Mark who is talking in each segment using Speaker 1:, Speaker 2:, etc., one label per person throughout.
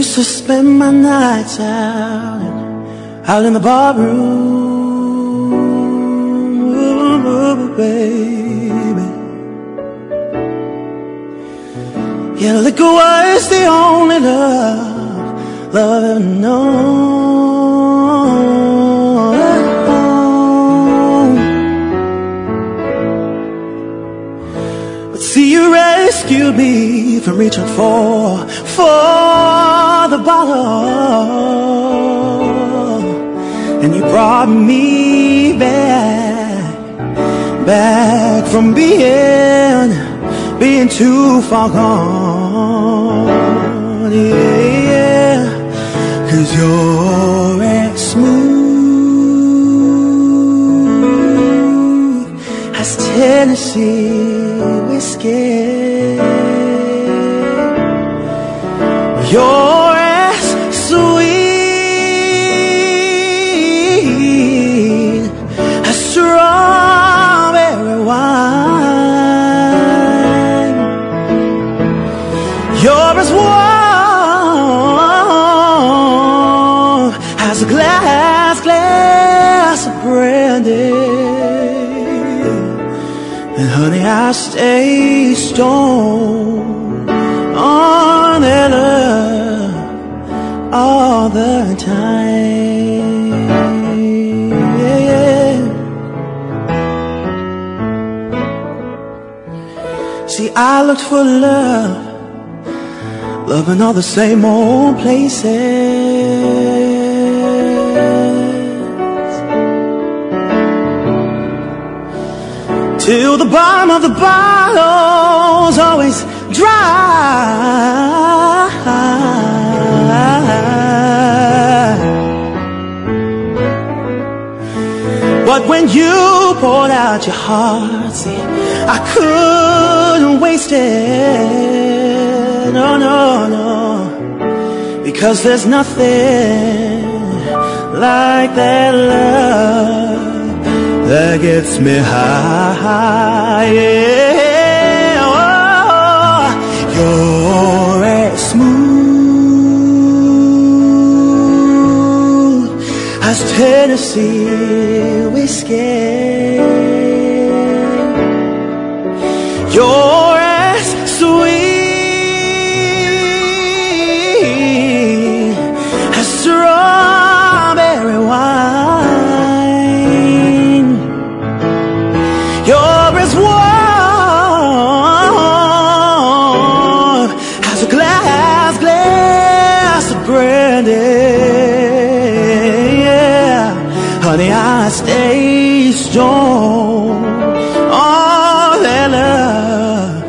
Speaker 1: Used to spend my nights out, out in the bar room, baby. Yeah, liquor was the only love, love I've ever known. But see, you rescued me from reaching for, for the bottle, and you brought me back, back from being, being too far gone. Yeah, yeah. Cause you're as smooth as Tennessee whiskey. You're a glass, glass of brandy. And honey, I stay stoned on love all the time. See, I looked for love, in all the same old places. Bottom of the bottle's always dry. But when you poured out your heart, see, I couldn't waste it. No, no, no. Because there's nothing like that love gets me high. Yeah. Oh, you're as smooth as Tennessee whiskey. You're stay strong. All that love,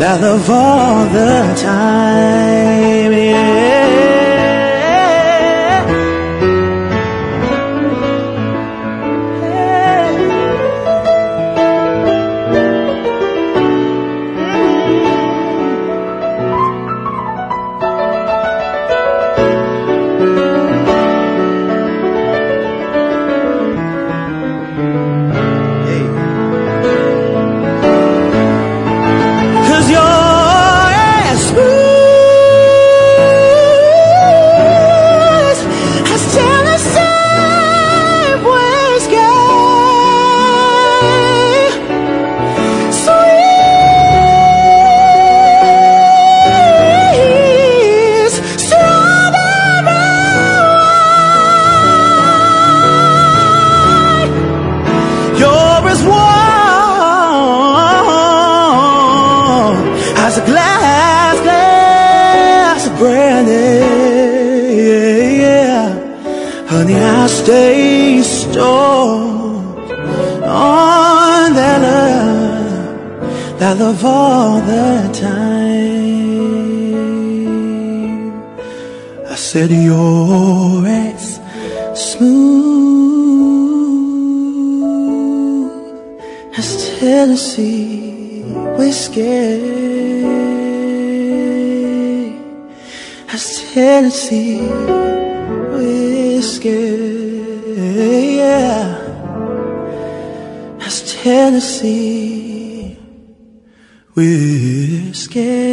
Speaker 1: that love all the time. Honey, I stay stoned on that love, that love all the time. I said you're as smooth as Tennessee whiskey, as Tennessee yeah, as Tennessee whiskey.